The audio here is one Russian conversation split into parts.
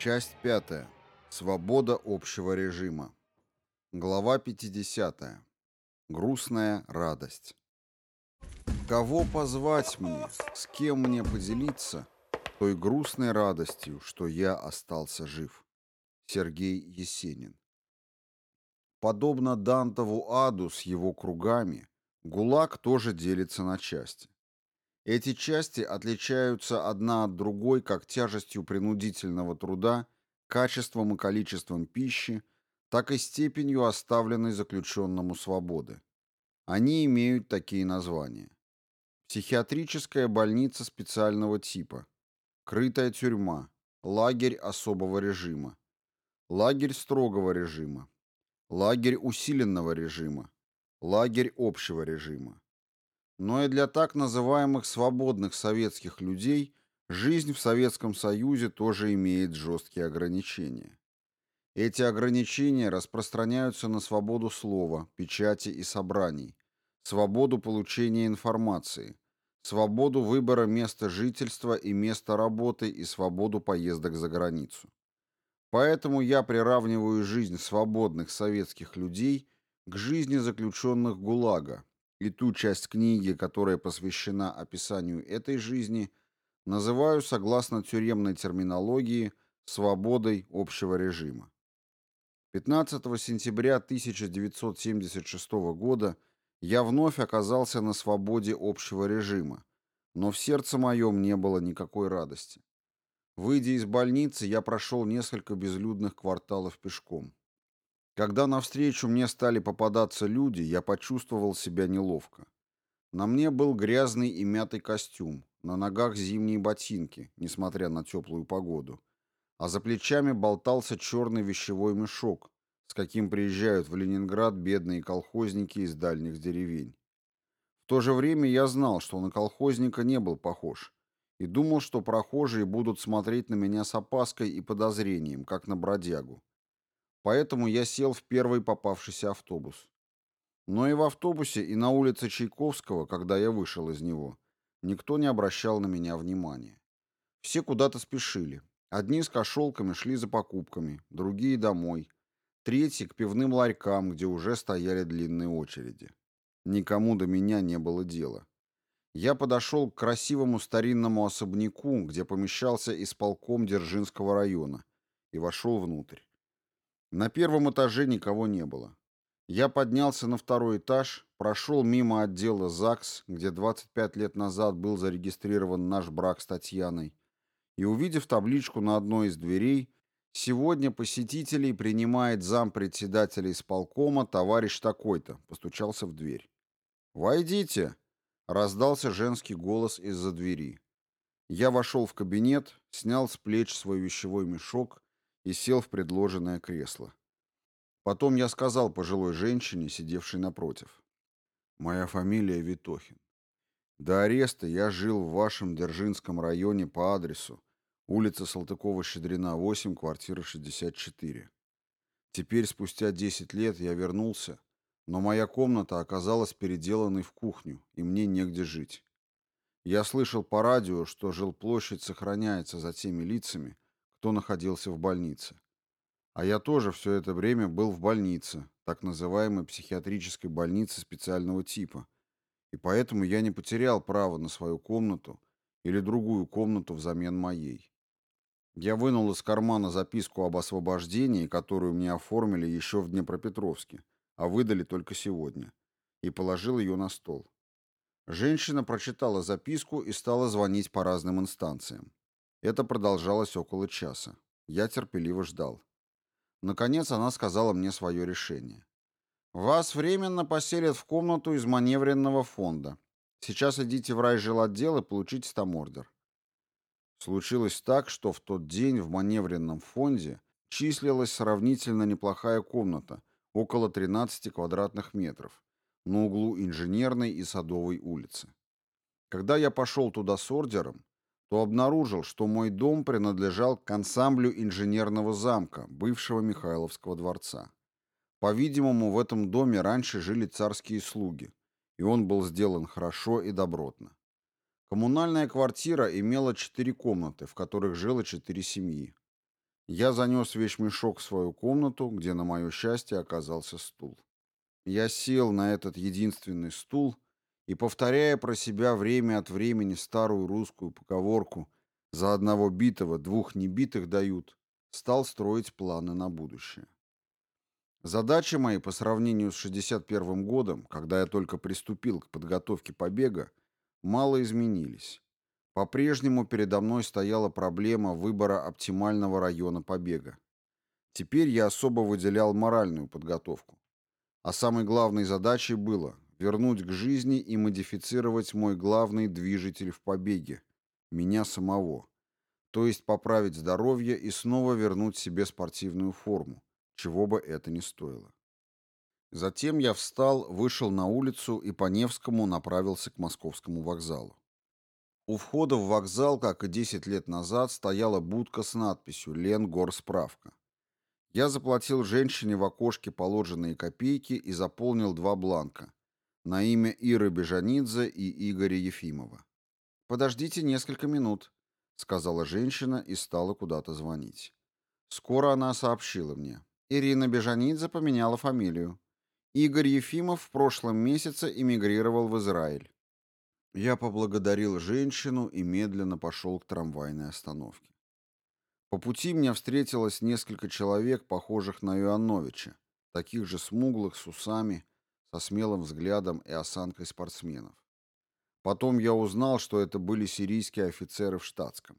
Часть пятая. Свобода общего режима. Глава 50. Грустная радость. Кого позвать мне, с кем мне поделиться той грустной радостью, что я остался жив? Сергей Есенин. Подобно Дантову аду с его кругами, ГУЛАГ тоже делится на части. Эти части отличаются одна от другой как тяжестью принудительного труда, качеством и количеством пищи, так и степенью оставленной заключенному свободы. Они имеют такие названия. Психиатрическая больница специального типа, крытая тюрьма, лагерь особого режима, лагерь строгого режима, лагерь усиленного режима, лагерь общего режима но и для так называемых свободных советских людей жизнь в Советском Союзе тоже имеет жесткие ограничения. Эти ограничения распространяются на свободу слова, печати и собраний, свободу получения информации, свободу выбора места жительства и места работы и свободу поездок за границу. Поэтому я приравниваю жизнь свободных советских людей к жизни заключенных ГУЛАГа, и ту часть книги, которая посвящена описанию этой жизни, называю, согласно тюремной терминологии, свободой общего режима. 15 сентября 1976 года я вновь оказался на свободе общего режима, но в сердце моем не было никакой радости. Выйдя из больницы, я прошел несколько безлюдных кварталов пешком. Когда навстречу мне стали попадаться люди, я почувствовал себя неловко. На мне был грязный и мятый костюм, на ногах зимние ботинки, несмотря на теплую погоду, а за плечами болтался черный вещевой мешок, с каким приезжают в Ленинград бедные колхозники из дальних деревень. В то же время я знал, что на колхозника не был похож, и думал, что прохожие будут смотреть на меня с опаской и подозрением, как на бродягу. Поэтому я сел в первый попавшийся автобус. Но и в автобусе, и на улице Чайковского, когда я вышел из него, никто не обращал на меня внимания. Все куда-то спешили. Одни с кошелками шли за покупками, другие домой, третьи к пивным ларькам, где уже стояли длинные очереди. Никому до меня не было дела. Я подошел к красивому старинному особняку, где помещался исполком Дзержинского района, и вошел внутрь. На первом этаже никого не было. Я поднялся на второй этаж, прошел мимо отдела ЗАГС, где 25 лет назад был зарегистрирован наш брак с Татьяной, и, увидев табличку на одной из дверей, «Сегодня посетителей принимает зампредседателя исполкома товарищ такой-то», постучался в дверь. «Войдите!» — раздался женский голос из-за двери. Я вошел в кабинет, снял с плеч свой вещевой мешок и сел в предложенное кресло. Потом я сказал пожилой женщине, сидевшей напротив. «Моя фамилия Витохин. До ареста я жил в вашем Держинском районе по адресу улица Салтыкова-Щедрина, 8, квартира 64. Теперь, спустя 10 лет, я вернулся, но моя комната оказалась переделанной в кухню, и мне негде жить. Я слышал по радио, что жилплощадь сохраняется за теми лицами, кто находился в больнице. А я тоже все это время был в больнице, так называемой психиатрической больнице специального типа, и поэтому я не потерял право на свою комнату или другую комнату взамен моей. Я вынул из кармана записку об освобождении, которую мне оформили еще в Днепропетровске, а выдали только сегодня, и положил ее на стол. Женщина прочитала записку и стала звонить по разным инстанциям. Это продолжалось около часа. Я терпеливо ждал. Наконец она сказала мне свое решение. «Вас временно поселят в комнату из маневренного фонда. Сейчас идите в райжилотдел и получите там ордер». Случилось так, что в тот день в маневренном фонде числилась сравнительно неплохая комната, около 13 квадратных метров, на углу Инженерной и Садовой улицы. Когда я пошел туда с ордером, то обнаружил, что мой дом принадлежал к ансамблю инженерного замка, бывшего Михайловского дворца. По-видимому, в этом доме раньше жили царские слуги, и он был сделан хорошо и добротно. Коммунальная квартира имела четыре комнаты, в которых жило четыре семьи. Я занес вещмешок в свою комнату, где, на мое счастье, оказался стул. Я сел на этот единственный стул и, повторяя про себя время от времени старую русскую поговорку «за одного битого двух небитых дают», стал строить планы на будущее. Задачи мои по сравнению с 61 годом, когда я только приступил к подготовке побега, мало изменились. По-прежнему передо мной стояла проблема выбора оптимального района побега. Теперь я особо выделял моральную подготовку. А самой главной задачей было вернуть к жизни и модифицировать мой главный движитель в побеге – меня самого. То есть поправить здоровье и снова вернуть себе спортивную форму, чего бы это ни стоило. Затем я встал, вышел на улицу и по Невскому направился к московскому вокзалу. У входа в вокзал, как и 10 лет назад, стояла будка с надписью «Ленгорсправка». Я заплатил женщине в окошке положенные копейки и заполнил два бланка на имя Иры Бежанидзе и Игоря Ефимова. «Подождите несколько минут», — сказала женщина и стала куда-то звонить. Скоро она сообщила мне. Ирина Бежанидзе поменяла фамилию. Игорь Ефимов в прошлом месяце эмигрировал в Израиль. Я поблагодарил женщину и медленно пошел к трамвайной остановке. По пути мне встретилось несколько человек, похожих на Иоанновича, таких же смуглых, с усами, со смелым взглядом и осанкой спортсменов. Потом я узнал, что это были сирийские офицеры в штатском.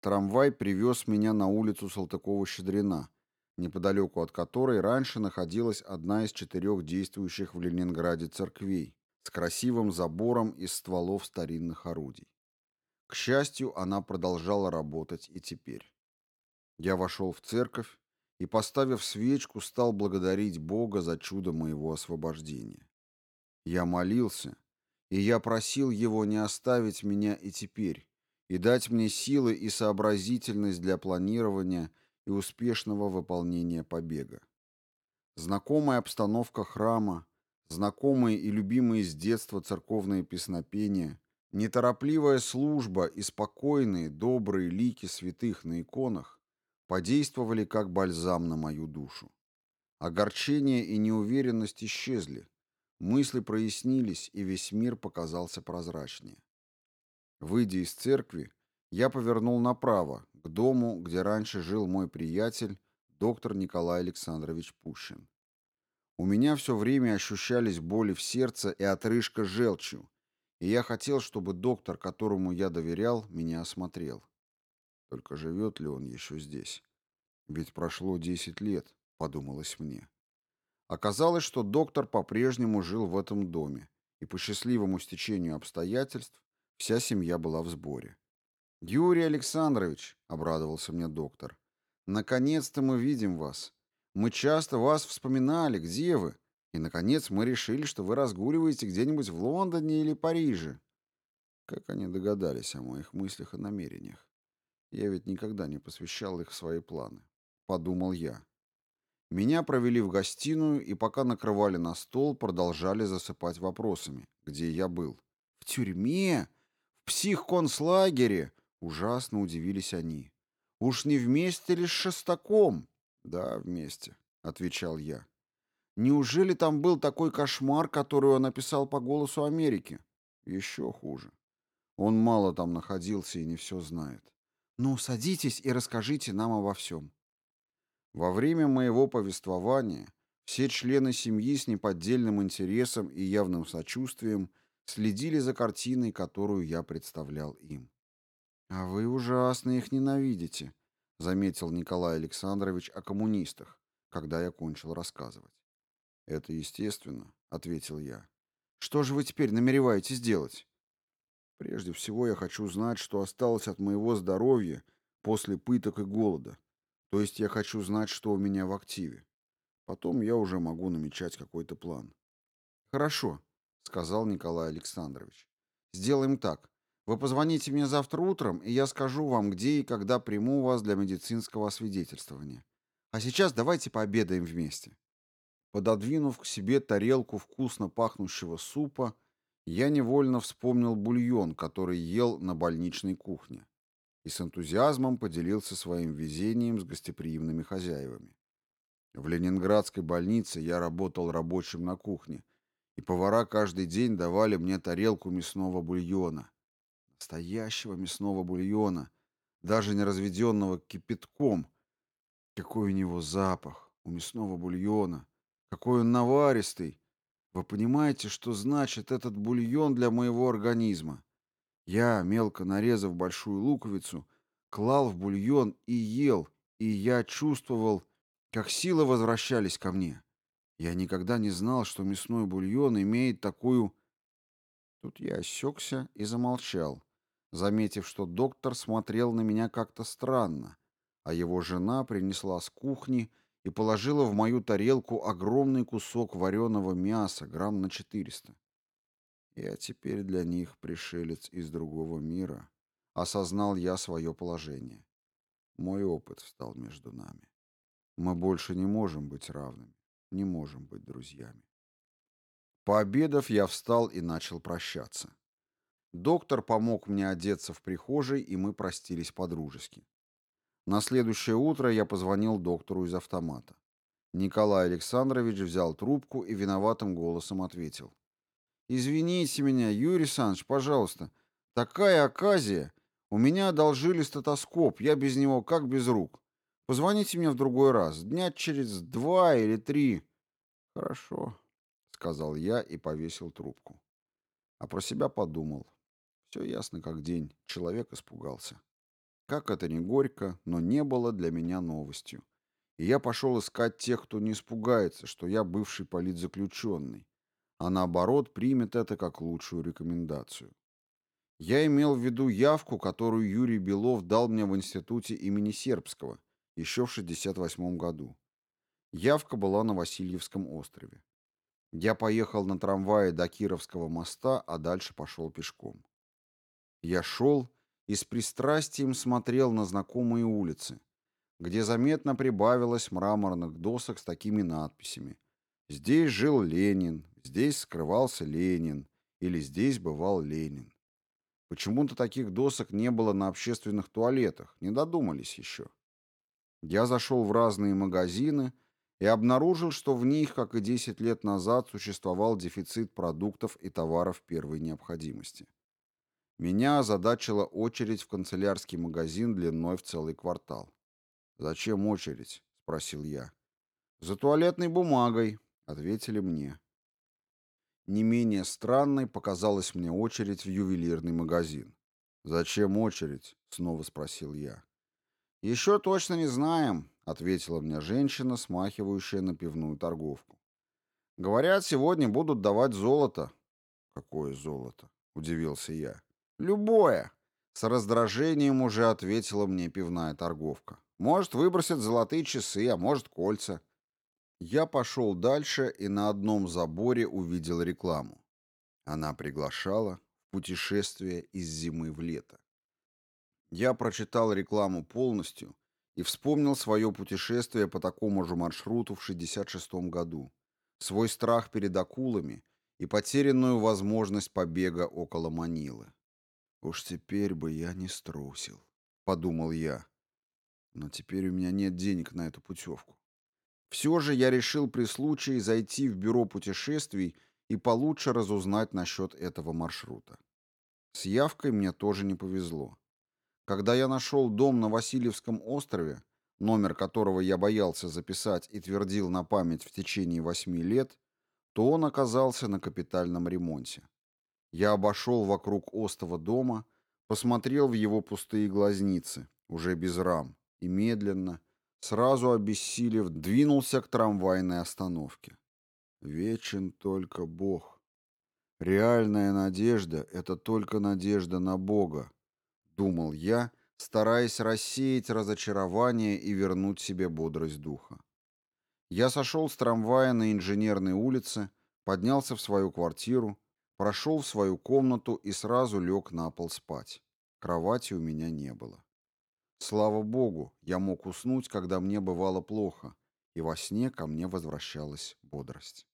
Трамвай привез меня на улицу Салтыкова-Щедрина, неподалеку от которой раньше находилась одна из четырех действующих в Ленинграде церквей с красивым забором из стволов старинных орудий. К счастью, она продолжала работать и теперь. Я вошел в церковь и, поставив свечку, стал благодарить Бога за чудо моего освобождения. Я молился, и я просил Его не оставить меня и теперь, и дать мне силы и сообразительность для планирования и успешного выполнения побега. Знакомая обстановка храма, знакомые и любимые с детства церковные песнопения, неторопливая служба и спокойные, добрые лики святых на иконах подействовали как бальзам на мою душу. Огорчение и неуверенность исчезли, мысли прояснились, и весь мир показался прозрачнее. Выйдя из церкви, я повернул направо, к дому, где раньше жил мой приятель, доктор Николай Александрович Пущин. У меня все время ощущались боли в сердце и отрыжка желчью, и я хотел, чтобы доктор, которому я доверял, меня осмотрел. Только живет ли он еще здесь? Ведь прошло десять лет, подумалось мне. Оказалось, что доктор по-прежнему жил в этом доме, и по счастливому стечению обстоятельств вся семья была в сборе. «Юрий Александрович», — обрадовался мне доктор, — «наконец-то мы видим вас. Мы часто вас вспоминали. Где вы? И, наконец, мы решили, что вы разгуливаете где-нибудь в Лондоне или Париже». Как они догадались о моих мыслях и намерениях? Я ведь никогда не посвящал их в свои планы. Подумал я. Меня провели в гостиную, и пока накрывали на стол, продолжали засыпать вопросами. Где я был? В тюрьме? В психконцлагере? Ужасно удивились они. «Уж не вместе ли с Шестаком?» «Да, вместе», — отвечал я. «Неужели там был такой кошмар, который он описал по голосу Америки?» «Еще хуже. Он мало там находился и не все знает». «Ну, садитесь и расскажите нам обо всем». Во время моего повествования все члены семьи с неподдельным интересом и явным сочувствием следили за картиной, которую я представлял им. «А вы ужасно их ненавидите», — заметил Николай Александрович о коммунистах, когда я кончил рассказывать. «Это естественно», — ответил я. «Что же вы теперь намереваетесь делать?» «Прежде всего я хочу знать, что осталось от моего здоровья после пыток и голода. То есть я хочу знать, что у меня в активе. Потом я уже могу намечать какой-то план». «Хорошо», — сказал Николай Александрович. «Сделаем так. Вы позвоните мне завтра утром, и я скажу вам, где и когда приму вас для медицинского освидетельствования. А сейчас давайте пообедаем вместе». Пододвинув к себе тарелку вкусно пахнущего супа, я невольно вспомнил бульон, который ел на больничной кухне. и с энтузиазмом поделился своим везением с гостеприимными хозяевами. В ленинградской больнице я работал рабочим на кухне, и повара каждый день давали мне тарелку мясного бульона. Настоящего мясного бульона, даже не разведенного кипятком. Какой у него запах, у мясного бульона. Какой он наваристый. Вы понимаете, что значит этот бульон для моего организма? Я, мелко нарезав большую луковицу, клал в бульон и ел, и я чувствовал, как силы возвращались ко мне. Я никогда не знал, что мясной бульон имеет такую... Тут я осекся и замолчал, заметив, что доктор смотрел на меня как-то странно, а его жена принесла с кухни и положила в мою тарелку огромный кусок вареного мяса, грамм на четыреста. Я теперь для них пришелец из другого мира. Осознал я свое положение. Мой опыт встал между нами. Мы больше не можем быть равными, не можем быть друзьями. Пообедав, я встал и начал прощаться. Доктор помог мне одеться в прихожей, и мы простились по-дружески. На следующее утро я позвонил доктору из автомата. Николай Александрович взял трубку и виноватым голосом ответил. «Извините меня, Юрий Александрович, пожалуйста. Такая оказия. У меня одолжили стетоскоп, я без него как без рук. Позвоните мне в другой раз, дня через два или три». «Хорошо», — сказал я и повесил трубку. А про себя подумал. Все ясно как день, человек испугался. Как это ни горько, но не было для меня новостью. И я пошел искать тех, кто не испугается, что я бывший политзаключенный, а наоборот примет это как лучшую рекомендацию. Я имел в виду явку, которую Юрий Белов дал мне в институте имени Сербского еще в 68 году. Явка была на Васильевском острове. Я поехал на трамвае до Кировского моста, а дальше пошел пешком. Я шел и с пристрастием смотрел на знакомые улицы, где заметно прибавилось мраморных досок с такими надписями «Здесь жил Ленин», Здесь скрывался Ленин или здесь бывал Ленин. Почему-то таких досок не было на общественных туалетах, не додумались еще. Я зашел в разные магазины и обнаружил, что в них, как и 10 лет назад, существовал дефицит продуктов и товаров первой необходимости. Меня озадачила очередь в канцелярский магазин длиной в целый квартал. «Зачем очередь?» — спросил я. «За туалетной бумагой», — ответили мне. Не менее странной показалась мне очередь в ювелирный магазин. «Зачем очередь?» — снова спросил я. «Еще точно не знаем», — ответила мне женщина, смахивающая на пивную торговку. «Говорят, сегодня будут давать золото». «Какое золото?» — удивился я. «Любое», — с раздражением уже ответила мне пивная торговка. «Может, выбросят золотые часы, а может, кольца. Я пошел дальше и на одном заборе увидел рекламу. Она приглашала в путешествие из зимы в лето. Я прочитал рекламу полностью и вспомнил свое путешествие по такому же маршруту в 66 году, свой страх перед акулами и потерянную возможность побега около Манилы. «Уж теперь бы я не струсил», — подумал я. «Но теперь у меня нет денег на эту путевку. Все же я решил при случае зайти в бюро путешествий и получше разузнать насчет этого маршрута. С явкой мне тоже не повезло. Когда я нашел дом на Васильевском острове, номер которого я боялся записать и твердил на память в течение восьми лет, то он оказался на капитальном ремонте. Я обошел вокруг остова дома, посмотрел в его пустые глазницы, уже без рам, и медленно, сразу обессилев, двинулся к трамвайной остановке. Вечен только Бог. Реальная надежда — это только надежда на Бога, думал я, стараясь рассеять разочарование и вернуть себе бодрость духа. Я сошел с трамвая на Инженерной улице, поднялся в свою квартиру, прошел в свою комнату и сразу лег на пол спать. Кровати у меня не было. Слава богу, я мог уснуть, когда мне бывало плохо, и во сне ко мне возвращалась бодрость.